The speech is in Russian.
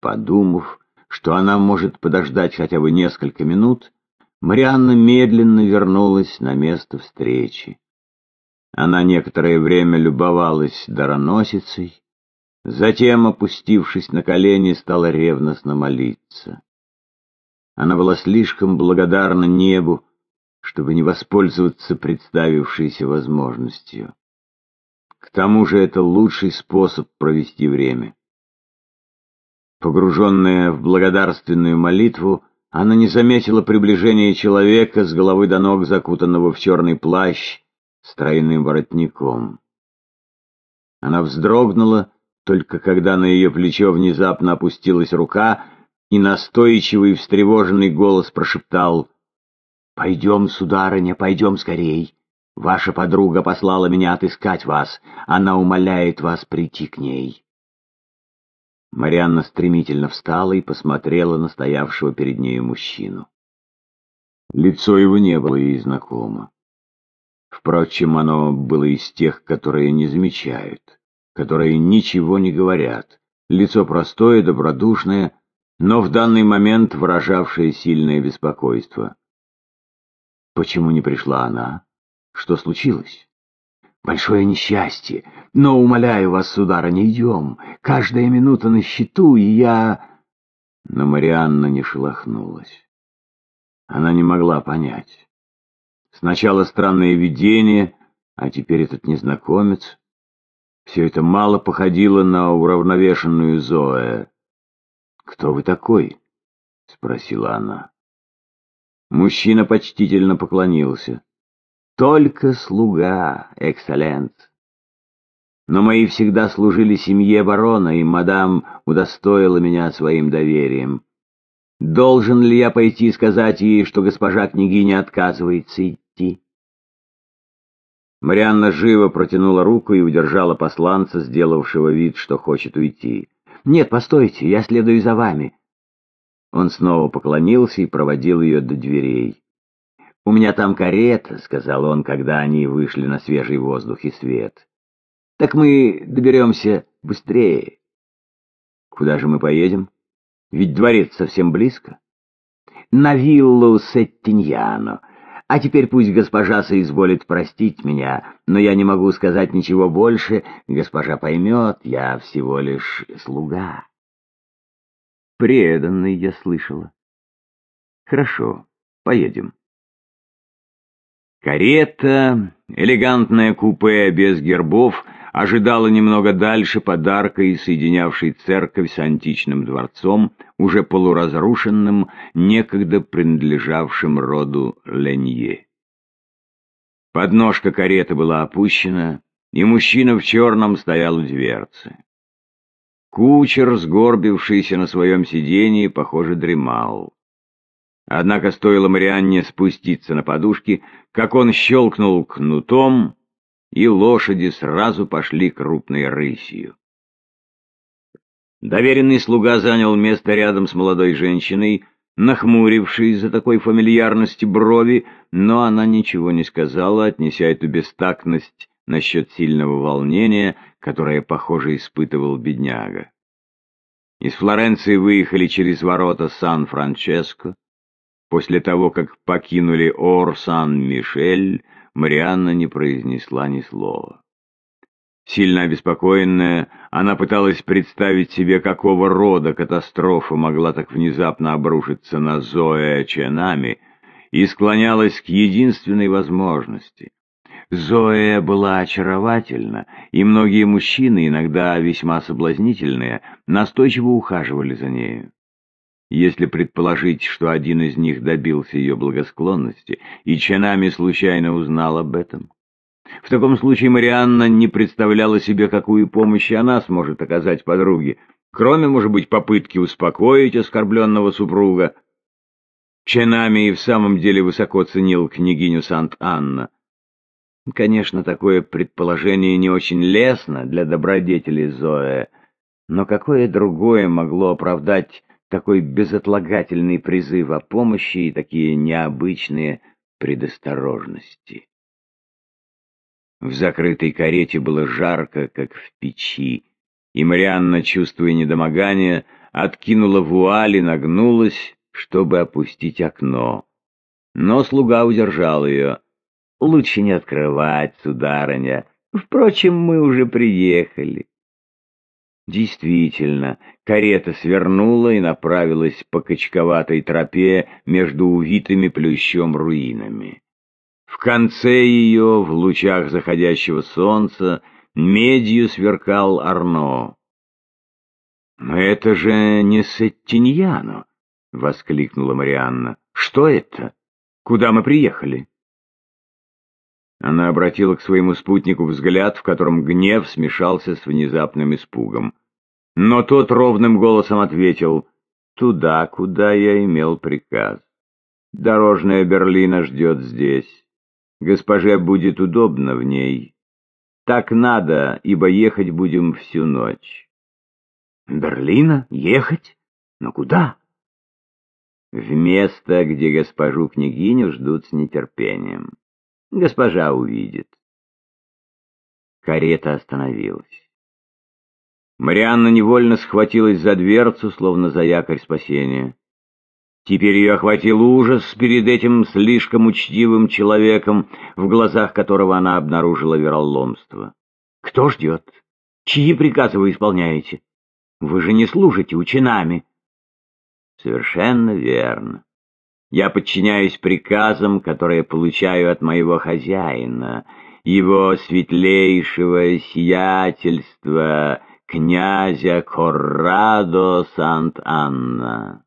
Подумав, что она может подождать хотя бы несколько минут, Марианна медленно вернулась на место встречи. Она некоторое время любовалась дароносицей, затем, опустившись на колени, стала ревностно молиться. Она была слишком благодарна небу, чтобы не воспользоваться представившейся возможностью. К тому же это лучший способ провести время. Погруженная в благодарственную молитву, она не заметила приближения человека с головы до ног, закутанного в черный плащ с тройным воротником. Она вздрогнула, только когда на ее плечо внезапно опустилась рука, и настойчивый встревоженный голос прошептал «Пойдем, сударыня, пойдем скорей. Ваша подруга послала меня отыскать вас. Она умоляет вас прийти к ней». Марианна стремительно встала и посмотрела на стоявшего перед нею мужчину. Лицо его не было ей знакомо. Впрочем, оно было из тех, которые не замечают, которые ничего не говорят. Лицо простое, добродушное, но в данный момент выражавшее сильное беспокойство. Почему не пришла она? Что случилось? Большое несчастье. Но, умоляю вас, сударыня, идем. Каждая минута на счету, и я... Но Марианна не шелохнулась. Она не могла понять. Сначала странное видение, а теперь этот незнакомец. Все это мало походило на уравновешенную Зоэ. «Кто вы такой?» — спросила она. Мужчина почтительно поклонился. «Только слуга, экселленц. Но мои всегда служили семье барона, и мадам удостоила меня своим доверием. Должен ли я пойти сказать ей, что госпожа княгиня отказывается идти?» Марианна живо протянула руку и удержала посланца, сделавшего вид, что хочет уйти. «Нет, постойте, я следую за вами. Он снова поклонился и проводил ее до дверей. «У меня там карета», — сказал он, когда они вышли на свежий воздух и свет. «Так мы доберемся быстрее». «Куда же мы поедем? Ведь дворец совсем близко». «На виллу Сеттиньяно. А теперь пусть госпожа соизволит простить меня, но я не могу сказать ничего больше. Госпожа поймет, я всего лишь слуга». Преданный, я слышала. Хорошо, поедем. Карета, элегантное купе без гербов, ожидала немного дальше подарка соединявшей церковь с античным дворцом, уже полуразрушенным, некогда принадлежавшим роду Ленье. Подножка кареты была опущена, и мужчина в черном стоял у дверцы. Кучер, сгорбившийся на своем сидении, похоже, дремал. Однако стоило Марианне спуститься на подушки, как он щелкнул кнутом, и лошади сразу пошли крупной рысью. Доверенный слуга занял место рядом с молодой женщиной, нахмурившись за такой фамильярности брови, но она ничего не сказала, отнеся эту бестактность насчет сильного волнения, которое, похоже, испытывал бедняга. Из Флоренции выехали через ворота Сан-Франческо. После того, как покинули Ор-Сан-Мишель, Марианна не произнесла ни слова. Сильно обеспокоенная, она пыталась представить себе, какого рода катастрофа могла так внезапно обрушиться на Зоэ Ченами, и склонялась к единственной возможности — Зоя была очаровательна, и многие мужчины, иногда весьма соблазнительные, настойчиво ухаживали за нею. Если предположить, что один из них добился ее благосклонности, и Чанами случайно узнал об этом, в таком случае Марианна не представляла себе, какую помощь она сможет оказать подруге, кроме, может быть, попытки успокоить оскорбленного супруга. Ченами и в самом деле высоко ценил княгиню Сант-Анна. Конечно, такое предположение не очень лестно для добродетели Зоэ, но какое другое могло оправдать такой безотлагательный призыв о помощи и такие необычные предосторожности? В закрытой карете было жарко, как в печи, и Марианна, чувствуя недомогание, откинула вуаль и нагнулась, чтобы опустить окно. Но слуга удержал ее. «Лучше не открывать, сударыня. Впрочем, мы уже приехали». Действительно, карета свернула и направилась по качковатой тропе между увитыми плющом руинами. В конце ее, в лучах заходящего солнца, медью сверкал Арно. «Но это же не Сеттиньяно!» — воскликнула Марианна. «Что это? Куда мы приехали?» Она обратила к своему спутнику взгляд, в котором гнев смешался с внезапным испугом. Но тот ровным голосом ответил, «Туда, куда я имел приказ. Дорожная Берлина ждет здесь. Госпоже будет удобно в ней. Так надо, ибо ехать будем всю ночь». «Берлина? Ехать? Но куда?» «В место, где госпожу княгиню ждут с нетерпением. Госпожа увидит». Карета остановилась. Марианна невольно схватилась за дверцу, словно за якорь спасения. Теперь ее охватил ужас перед этим слишком учтивым человеком, в глазах которого она обнаружила вероломство. «Кто ждет? Чьи приказы вы исполняете? Вы же не служите учинами». «Совершенно верно. Я подчиняюсь приказам, которые получаю от моего хозяина, его светлейшего сиятельства» князя Коррадо Сант-Анна.